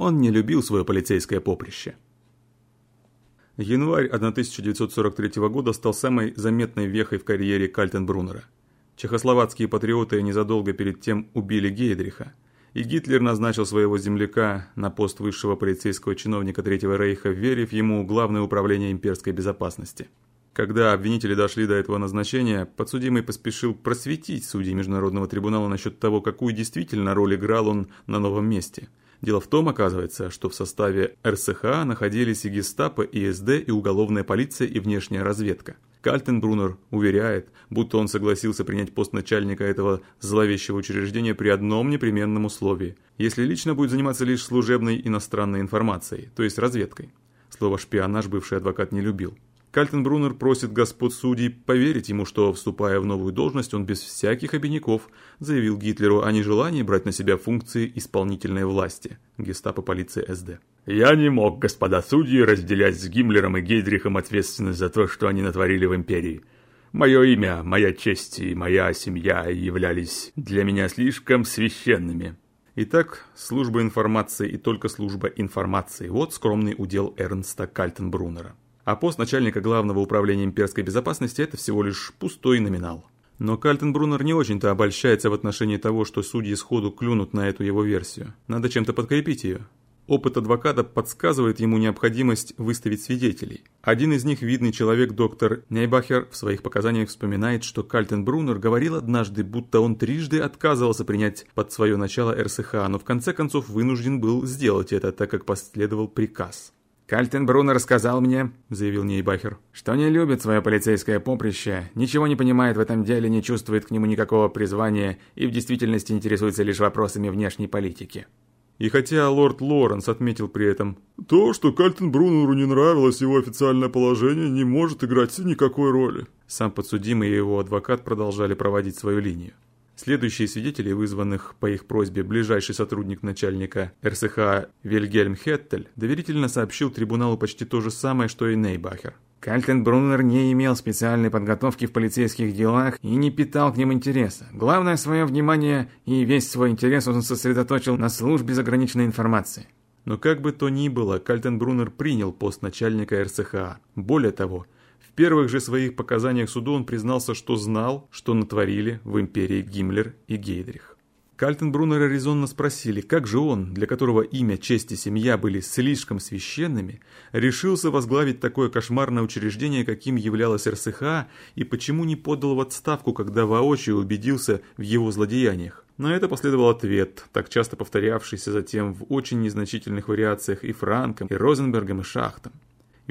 Он не любил свое полицейское поприще. Январь 1943 года стал самой заметной вехой в карьере Кальтенбруннера. Чехословацкие патриоты незадолго перед тем убили Гейдриха, и Гитлер назначил своего земляка на пост высшего полицейского чиновника Третьего Рейха, верив ему Главное управление имперской безопасности. Когда обвинители дошли до этого назначения, подсудимый поспешил просветить судей Международного трибунала насчет того, какую действительно роль играл он на новом месте. Дело в том, оказывается, что в составе РСХА находились и гестапо, и СД, и уголовная полиция, и внешняя разведка. Кальтенбруннер уверяет, будто он согласился принять пост начальника этого зловещего учреждения при одном непременном условии, если лично будет заниматься лишь служебной иностранной информацией, то есть разведкой. Слово «шпионаж» бывший адвокат не любил. Кальтенбруннер просит господ судей поверить ему, что, вступая в новую должность, он без всяких обиняков заявил Гитлеру о нежелании брать на себя функции исполнительной власти. Гестапо полиции СД. «Я не мог, господа судьи, разделять с Гиммлером и Гейдрихом ответственность за то, что они натворили в империи. Мое имя, моя честь и моя семья являлись для меня слишком священными». Итак, служба информации и только служба информации – вот скромный удел Эрнста Кальтенбруннера а пост начальника главного управления имперской безопасности – это всего лишь пустой номинал. Но Кальтенбруннер не очень-то обольщается в отношении того, что судьи сходу клюнут на эту его версию. Надо чем-то подкрепить ее. Опыт адвоката подсказывает ему необходимость выставить свидетелей. Один из них, видный человек, доктор Нейбахер, в своих показаниях вспоминает, что Кальтенбруннер говорил однажды, будто он трижды отказывался принять под свое начало РСХ, но в конце концов вынужден был сделать это, так как последовал приказ. «Кальтенбруннер рассказал мне», — заявил Нейбахер, «что не любит свое полицейское поприще, ничего не понимает в этом деле, не чувствует к нему никакого призвания и в действительности интересуется лишь вопросами внешней политики». И хотя лорд Лоренс отметил при этом, то, что Кальтенбруннеру не нравилось его официальное положение, не может играть никакой роли. Сам подсудимый и его адвокат продолжали проводить свою линию. Следующие свидетели, вызванных по их просьбе ближайший сотрудник начальника РСХ Вильгельм Хеттель, доверительно сообщил трибуналу почти то же самое, что и Нейбахер. Кальтенбруннер не имел специальной подготовки в полицейских делах и не питал к ним интереса. Главное свое внимание и весь свой интерес он сосредоточил на службе заграничной информации. Но как бы то ни было, Кальтенбруннер принял пост начальника РСХА. Более того, первых же своих показаниях суду он признался, что знал, что натворили в империи Гиммлер и Гейдрих. Кальтенбруннера резонно спросили, как же он, для которого имя, честь и семья были слишком священными, решился возглавить такое кошмарное учреждение, каким являлось РСХА, и почему не подал в отставку, когда воочию убедился в его злодеяниях. На это последовал ответ, так часто повторявшийся затем в очень незначительных вариациях и Франком, и Розенбергом, и Шахтом.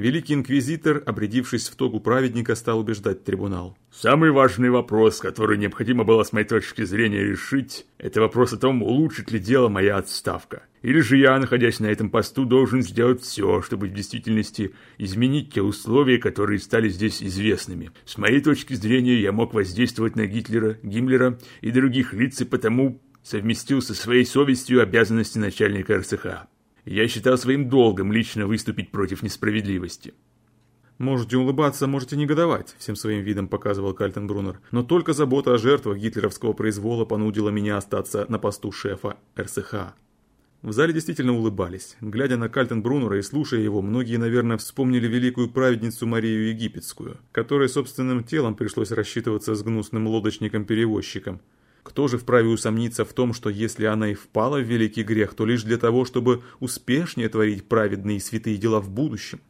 Великий инквизитор, обрядившись в тогу праведника, стал убеждать трибунал. «Самый важный вопрос, который необходимо было с моей точки зрения решить, это вопрос о том, улучшит ли дело моя отставка. Или же я, находясь на этом посту, должен сделать все, чтобы в действительности изменить те условия, которые стали здесь известными. С моей точки зрения, я мог воздействовать на Гитлера, Гиммлера и других лиц, и потому совместил со своей совестью обязанности начальника РСХ. Я считал своим долгом лично выступить против несправедливости. «Можете улыбаться, можете негодовать», – всем своим видом показывал Кальтенбруннер. «Но только забота о жертвах гитлеровского произвола понудила меня остаться на посту шефа РСХ». В зале действительно улыбались. Глядя на Кальтенбруннера и слушая его, многие, наверное, вспомнили великую праведницу Марию Египетскую, которой собственным телом пришлось рассчитываться с гнусным лодочником-перевозчиком – кто же вправе усомниться в том, что если она и впала в великий грех, то лишь для того, чтобы успешнее творить праведные и святые дела в будущем?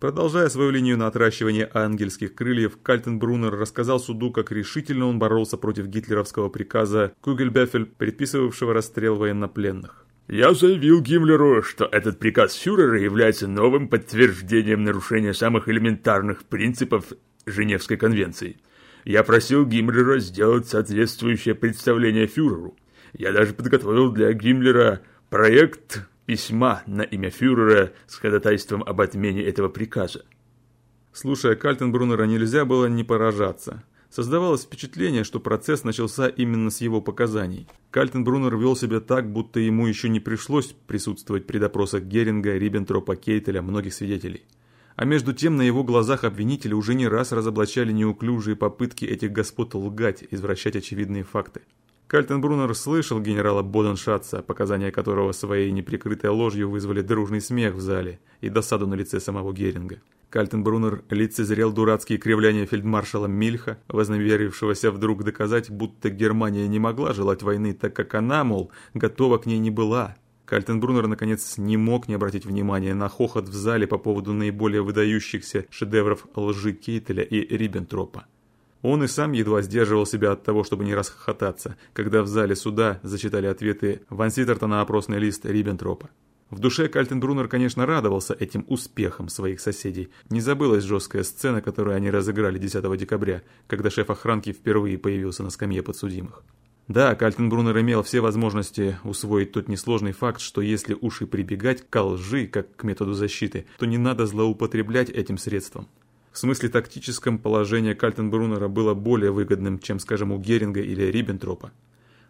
Продолжая свою линию на отращивание ангельских крыльев, Кальтенбруннер рассказал суду, как решительно он боролся против гитлеровского приказа Кугельбефель, предписывавшего расстрел военнопленных. «Я заявил Гиммлеру, что этот приказ фюрера является новым подтверждением нарушения самых элементарных принципов Женевской конвенции – я просил Гиммлера сделать соответствующее представление фюреру. Я даже подготовил для Гиммлера проект письма на имя фюрера с ходатайством об отмене этого приказа. Слушая Кальтенбруннера, нельзя было не поражаться. Создавалось впечатление, что процесс начался именно с его показаний. Кальтенбруннер вел себя так, будто ему еще не пришлось присутствовать при допросах Геринга, Риббентропа, Кейтеля, многих свидетелей. А между тем на его глазах обвинители уже не раз разоблачали неуклюжие попытки этих господ лгать, извращать очевидные факты. Кальтенбруннер слышал генерала Боденшатца, показания которого своей неприкрытой ложью вызвали дружный смех в зале и досаду на лице самого Геринга. Кальтенбруннер лицезрел дурацкие кривляния фельдмаршала Мильха, вознамерившегося вдруг доказать, будто Германия не могла желать войны, так как она, мол, готова к ней не была. Кальтенбруннер, наконец, не мог не обратить внимания на хохот в зале по поводу наиболее выдающихся шедевров лжи Кейтеля и Риббентропа. Он и сам едва сдерживал себя от того, чтобы не расхохотаться, когда в зале суда зачитали ответы Ванситтерта на опросный лист Риббентропа. В душе Кальтенбруннер, конечно, радовался этим успехам своих соседей. Не забылась жесткая сцена, которую они разыграли 10 декабря, когда шеф охранки впервые появился на скамье подсудимых. Да, Кальтенбруннер имел все возможности усвоить тот несложный факт, что если уж и прибегать к лжи, как к методу защиты, то не надо злоупотреблять этим средством. В смысле тактическом положение Кальтенбруннера было более выгодным, чем, скажем, у Геринга или Риббентропа.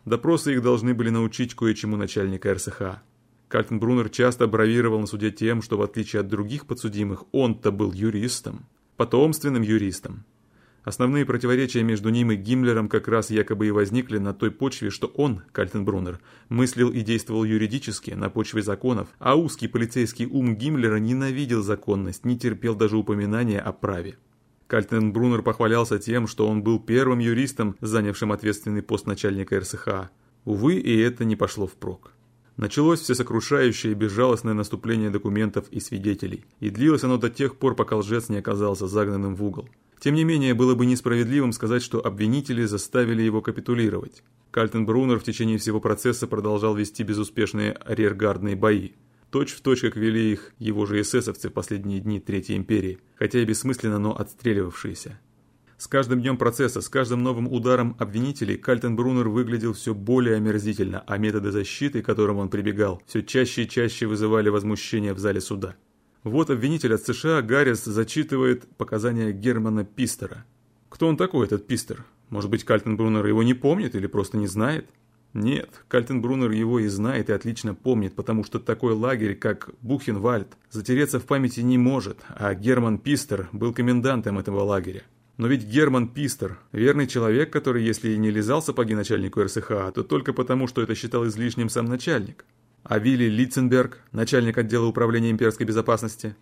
Допросы их должны были научить кое-чему начальника РСХА. Кальтенбруннер часто бравировал на суде тем, что в отличие от других подсудимых, он-то был юристом, потомственным юристом. Основные противоречия между ним и Гиммлером как раз якобы и возникли на той почве, что он, Кальтенбруннер, мыслил и действовал юридически, на почве законов, а узкий полицейский ум Гиммлера ненавидел законность, не терпел даже упоминания о праве. Кальтенбруннер похвалялся тем, что он был первым юристом, занявшим ответственный пост начальника РСХА. Увы, и это не пошло впрок. Началось всесокрушающее и безжалостное наступление документов и свидетелей, и длилось оно до тех пор, пока лжец не оказался загнанным в угол. Тем не менее, было бы несправедливым сказать, что обвинители заставили его капитулировать. Кальтенбруннер в течение всего процесса продолжал вести безуспешные арьергардные бои. Точь в точь, как вели их его же эсэсовцы в последние дни Третьей империи, хотя и бессмысленно, но отстреливавшиеся. С каждым днем процесса, с каждым новым ударом обвинителей Кальтенбруннер выглядел все более омерзительно, а методы защиты, к которым он прибегал, все чаще и чаще вызывали возмущение в зале суда. Вот обвинитель от США Гаррис зачитывает показания Германа Пистера. Кто он такой, этот Пистер? Может быть, Кальтенбруннер его не помнит или просто не знает? Нет, Кальтенбруннер его и знает, и отлично помнит, потому что такой лагерь, как Бухенвальд, затереться в памяти не может, а Герман Пистер был комендантом этого лагеря. Но ведь Герман Пистер – верный человек, который, если и не лизал сапоги начальнику РСХА, то только потому, что это считал излишним сам начальник. А Вилли Литценберг, начальник отдела управления имперской безопасности,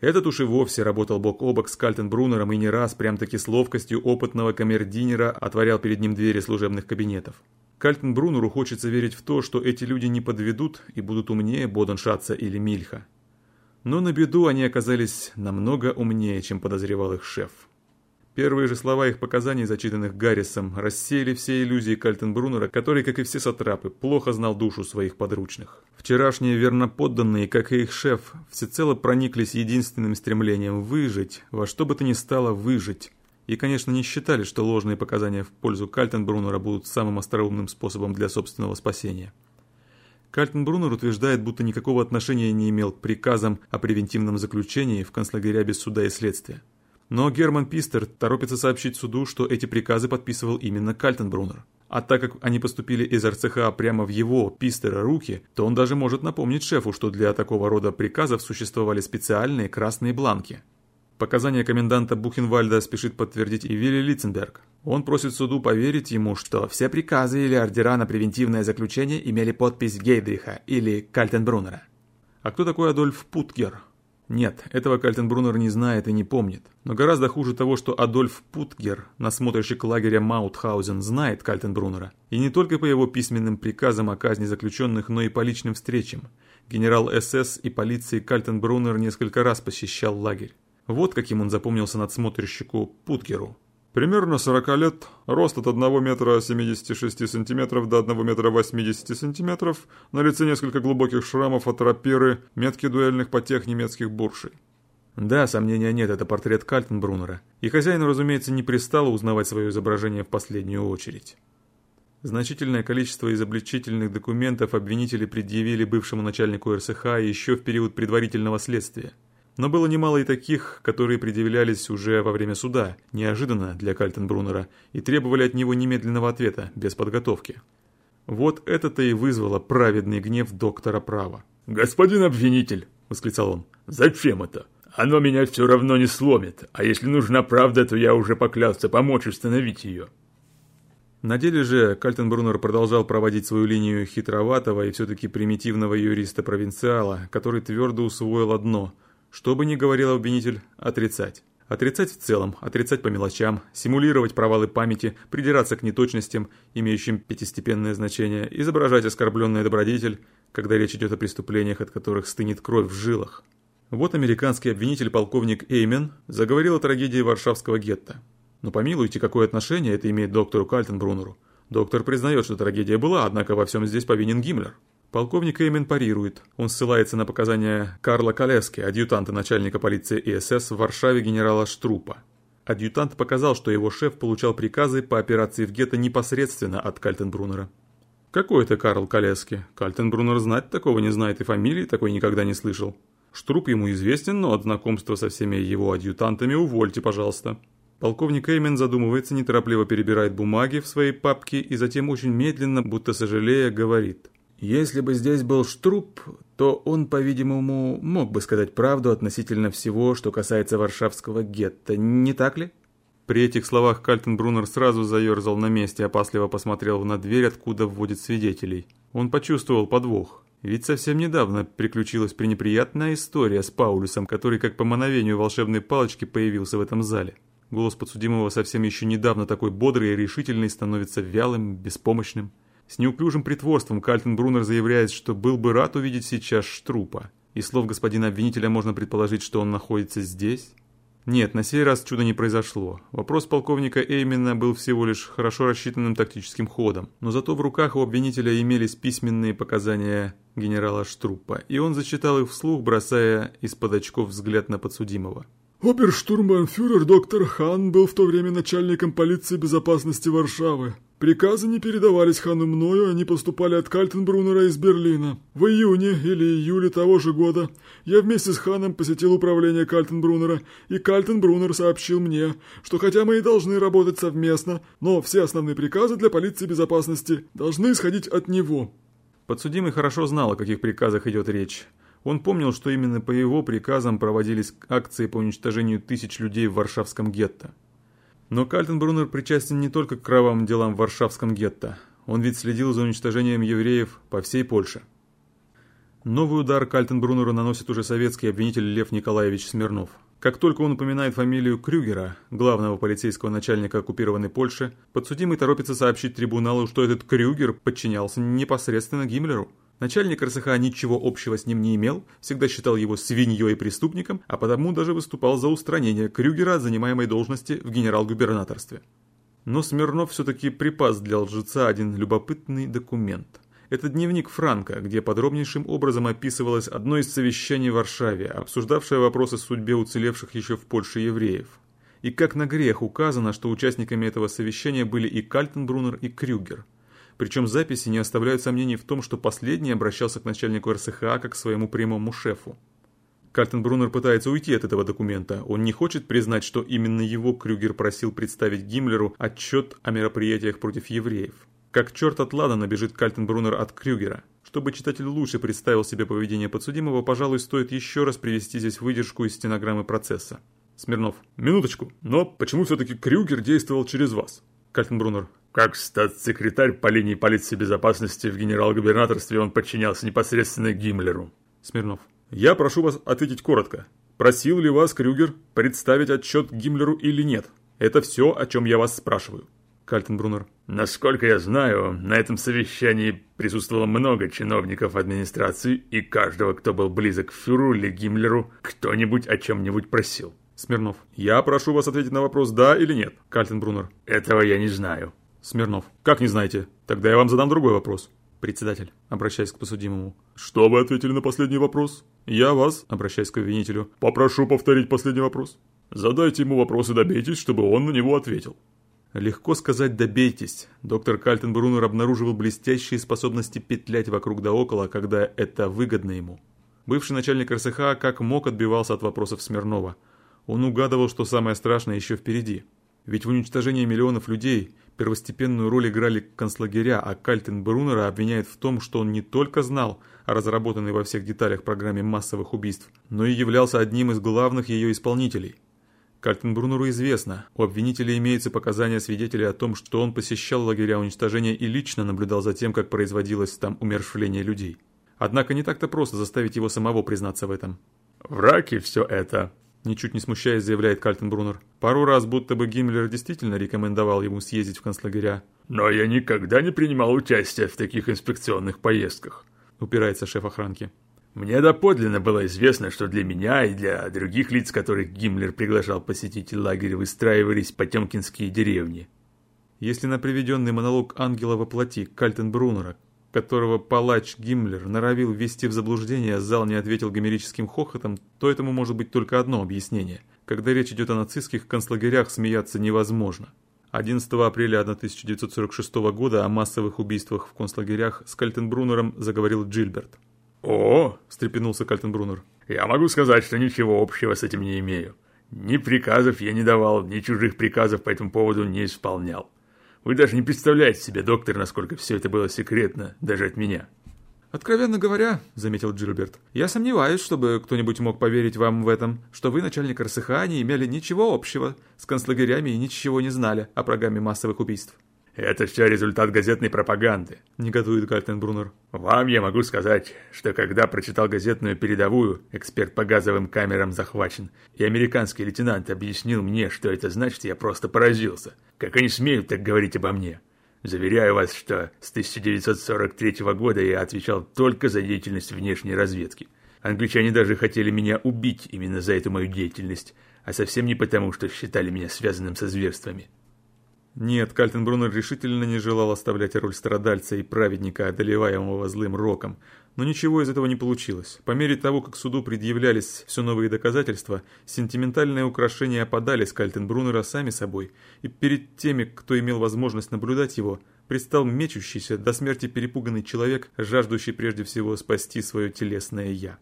этот уж и вовсе работал бок о бок с Кальтенбруннером и не раз, прям-таки с ловкостью опытного камердинера, отворял перед ним двери служебных кабинетов. Кальтенбруннеру хочется верить в то, что эти люди не подведут и будут умнее Боденшатца или Мильха. Но на беду они оказались намного умнее, чем подозревал их шеф. Первые же слова их показаний, зачитанных Гаррисом, рассеяли все иллюзии Кальтенбруннера, который, как и все сатрапы, плохо знал душу своих подручных. Вчерашние верноподданные, как и их шеф, всецело прониклись единственным стремлением выжить, во что бы то ни стало выжить. И, конечно, не считали, что ложные показания в пользу Кальтенбруннера будут самым остроумным способом для собственного спасения. Кальтенбруннер утверждает, будто никакого отношения не имел к приказам о превентивном заключении в концлагеря без суда и следствия. Но Герман Пистер торопится сообщить суду, что эти приказы подписывал именно Кальтенбруннер. А так как они поступили из РЦХ прямо в его, Пистера, руки, то он даже может напомнить шефу, что для такого рода приказов существовали специальные красные бланки. Показания коменданта Бухенвальда спешит подтвердить и Вилли Литценберг. Он просит суду поверить ему, что все приказы или ордера на превентивное заключение имели подпись Гейдриха или Кальтенбруннера. А кто такой Адольф Путгер? Нет, этого Кальтенбруннер не знает и не помнит. Но гораздо хуже того, что Адольф Путгер, насмотрщик лагеря Маутхаузен, знает Кальтенбруннера. И не только по его письменным приказам о казни заключенных, но и по личным встречам. Генерал СС и полиции Кальтенбруннер несколько раз посещал лагерь. Вот каким он запомнился надсмотрщику Путгеру. Примерно 40 лет, рост от 1 метра 76 сантиметров до 1 метра 80 сантиметров, на лице несколько глубоких шрамов от рапиры, метки дуэльных потех немецких буршей. Да, сомнения нет, это портрет Кальтенбруннера. И хозяину, разумеется, не пристало узнавать свое изображение в последнюю очередь. Значительное количество изобличительных документов обвинители предъявили бывшему начальнику РСХ еще в период предварительного следствия. Но было немало и таких, которые предъявлялись уже во время суда, неожиданно для Кальтенбруннера, и требовали от него немедленного ответа, без подготовки. Вот это-то и вызвало праведный гнев доктора права. «Господин обвинитель!» – восклицал он. «Зачем это? Оно меня все равно не сломит, а если нужна правда, то я уже поклялся помочь установить ее». На деле же Кальтенбруннер продолжал проводить свою линию хитроватого и все-таки примитивного юриста-провинциала, который твердо усвоил одно – что бы ни говорил обвинитель, отрицать. Отрицать в целом, отрицать по мелочам, симулировать провалы памяти, придираться к неточностям, имеющим пятистепенное значение, изображать оскорбленный добродетель, когда речь идет о преступлениях, от которых стынет кровь в жилах. Вот американский обвинитель полковник Эймен заговорил о трагедии Варшавского гетто. Но помилуйте, какое отношение это имеет доктору Кальтенбруннеру. Доктор признает, что трагедия была, однако во всем здесь повинен Гиммлер. Полковник Эймен парирует. Он ссылается на показания Карла Калески, адъютанта начальника полиции ИСС в Варшаве генерала Штрупа. Адъютант показал, что его шеф получал приказы по операции в гетто непосредственно от Кальтенбруннера. Какой это Карл Калески? Кальтенбруннер знать такого не знает и фамилии такой никогда не слышал. Штруп ему известен, но от знакомства со всеми его адъютантами увольте, пожалуйста. Полковник Эймен задумывается, неторопливо перебирает бумаги в своей папке и затем очень медленно, будто сожалея, говорит – если бы здесь был Штруп, то он, по-видимому, мог бы сказать правду относительно всего, что касается варшавского гетто, не так ли? При этих словах Кальтенбруннер сразу заерзал на месте, опасливо посмотрел на дверь, откуда вводит свидетелей. Он почувствовал подвох. Ведь совсем недавно приключилась пренеприятная история с Паулюсом, который как по мановению волшебной палочки появился в этом зале. Голос подсудимого совсем еще недавно такой бодрый и решительный становится вялым, беспомощным. С неуклюжим притворством Кальтенбруннер заявляет, что был бы рад увидеть сейчас Штрупа. Из слов господина обвинителя можно предположить, что он находится здесь. Нет, на сей раз чудо не произошло. Вопрос полковника Эймена был всего лишь хорошо рассчитанным тактическим ходом. Но зато в руках у обвинителя имелись письменные показания генерала Штрупа, и он зачитал их вслух, бросая из-под очков взгляд на подсудимого. Оберштурмбанфюрер доктор Хан был в то время начальником полиции безопасности Варшавы. Приказы не передавались Хану мною, они поступали от Кальтенбруннера из Берлина. В июне или июле того же года я вместе с Ханом посетил управление Кальтенбруннера, и Кальтенбруннер сообщил мне, что хотя мы и должны работать совместно, но все основные приказы для полиции безопасности должны исходить от него. Подсудимый хорошо знал, о каких приказах идет речь. Он помнил, что именно по его приказам проводились акции по уничтожению тысяч людей в Варшавском гетто. Но Кальтенбруннер причастен не только к кровавым делам в Варшавском гетто. Он ведь следил за уничтожением евреев по всей Польше. Новый удар Кальтенбруннеру наносит уже советский обвинитель Лев Николаевич Смирнов. Как только он упоминает фамилию Крюгера, главного полицейского начальника оккупированной Польши, подсудимый торопится сообщить трибуналу, что этот Крюгер подчинялся непосредственно Гиммлеру. Начальник РСХ ничего общего с ним не имел, всегда считал его свиньей и преступником, а потому даже выступал за устранение Крюгера от занимаемой должности в генерал-губернаторстве. Но Смирнов все-таки припас для лжеца один любопытный документ. Это дневник Франка, где подробнейшим образом описывалось одно из совещаний в Варшаве, обсуждавшее вопросы о судьбе уцелевших еще в Польше евреев. И как на грех указано, что участниками этого совещания были и Кальтенбруннер, и Крюгер – причем записи не оставляют сомнений в том, что последний обращался к начальнику РСХА как к своему прямому шефу. Кальтенбруннер пытается уйти от этого документа. Он не хочет признать, что именно его Крюгер просил представить Гиммлеру отчет о мероприятиях против евреев. Как черт от Ладана бежит Кальтенбруннер от Крюгера. Чтобы читатель лучше представил себе поведение подсудимого, пожалуй, стоит еще раз привести здесь выдержку из стенограммы процесса. Смирнов. Минуточку. Но почему все-таки Крюгер действовал через вас? Кальтенбруннер. Как статс-секретарь по линии полиции безопасности в генерал-губернаторстве он подчинялся непосредственно Гиммлеру. Смирнов. Я прошу вас ответить коротко. Просил ли вас Крюгер представить отчет Гиммлеру или нет? Это все, о чем я вас спрашиваю. Кальтенбруннер. Насколько я знаю, на этом совещании присутствовало много чиновников администрации, и каждого, кто был близок к фюреру или Гиммлеру, кто-нибудь о чем-нибудь просил. Смирнов. Я прошу вас ответить на вопрос «да» или «нет». Кальтенбруннер. Этого я не знаю. Смирнов. Как не знаете? Тогда я вам задам другой вопрос. Председатель, обращаясь к посудимому. Что вы ответили на последний вопрос? Я вас, обращаясь к обвинителю. Попрошу повторить последний вопрос. Задайте ему вопрос и добейтесь, чтобы он на него ответил. Легко сказать «добейтесь». Доктор Кальтенбруннер обнаруживал блестящие способности петлять вокруг да около, когда это выгодно ему. Бывший начальник РСХ как мог отбивался от вопросов Смирнова. Он угадывал, что самое страшное еще впереди. Ведь в уничтожении миллионов людей Первостепенную роль играли концлагеря, а Кальтенбруннера обвиняет в том, что он не только знал о разработанной во всех деталях программе массовых убийств, но и являлся одним из главных ее исполнителей. Кальтенбрунеру известно, у обвинителя имеются показания свидетелей о том, что он посещал лагеря уничтожения и лично наблюдал за тем, как производилось там умершвление людей. Однако не так-то просто заставить его самого признаться в этом. «Враки все это», – ничуть не смущаясь, заявляет Кальтенбрунер. Пару раз будто бы Гиммлер действительно рекомендовал ему съездить в концлагеря. «Но я никогда не принимал участия в таких инспекционных поездках», – упирается шеф охранки. Мне доподлинно было известно, что для меня и для других лиц, которых Гиммлер приглашал посетить лагерь, выстраивались потемкинские деревни. Если на приведенный монолог ангела во плоти Кальтенбруннера, которого палач Гиммлер норовил ввести в заблуждение, зал не ответил гомерическим хохотом, то этому может быть только одно объяснение. Когда речь идет о нацистских концлагерях, смеяться невозможно. 11 апреля 1946 года о массовых убийствах в концлагерях с Кальтенбруннером заговорил Джильберт. «О!» – встрепенулся Кальтенбруннер. «Я могу сказать, что ничего общего с этим не имею. Ни приказов я не давал, ни чужих приказов по этому поводу не исполнял. Вы даже не представляете себе, доктор, насколько все это было секретно, даже от меня». «Откровенно говоря», — заметил Джильберт, — «я сомневаюсь, чтобы кто-нибудь мог поверить вам в этом, что вы, начальник РСХ, не имели ничего общего с концлагерями и ничего не знали о программе массовых убийств». «Это все результат газетной пропаганды», — негодует Гальтенбруннер. «Вам я могу сказать, что когда прочитал газетную передовую, эксперт по газовым камерам захвачен, и американский лейтенант объяснил мне, что это значит, я просто поразился. Как они смеют так говорить обо мне? Заверяю вас, что с 1943 года я отвечал только за деятельность внешней разведки. Англичане даже хотели меня убить именно за эту мою деятельность, а совсем не потому, что считали меня связанным со зверствами». Нет, Кальтенбруннер решительно не желал оставлять роль страдальца и праведника, одолеваемого злым роком. Но ничего из этого не получилось. По мере того, как суду предъявлялись все новые доказательства, сентиментальные украшения опадали с Кальтенбруннера сами собой, и перед теми, кто имел возможность наблюдать его, предстал мечущийся, до смерти перепуганный человек, жаждущий прежде всего спасти свое телесное «я».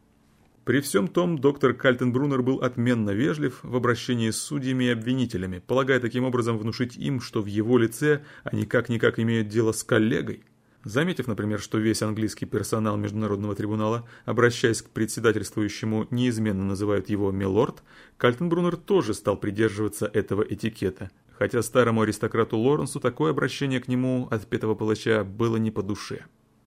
При всем том, доктор Кальтенбруннер был отменно вежлив в обращении с судьями и обвинителями, полагая таким образом внушить им, что в его лице они как-никак имеют дело с коллегой. Заметив, например, что весь английский персонал Международного трибунала, обращаясь к председательствующему, неизменно называют его «милорд», Кальтенбруннер тоже стал придерживаться этого этикета, хотя старому аристократу Лоренсу такое обращение к нему от пятого палача было не по душе.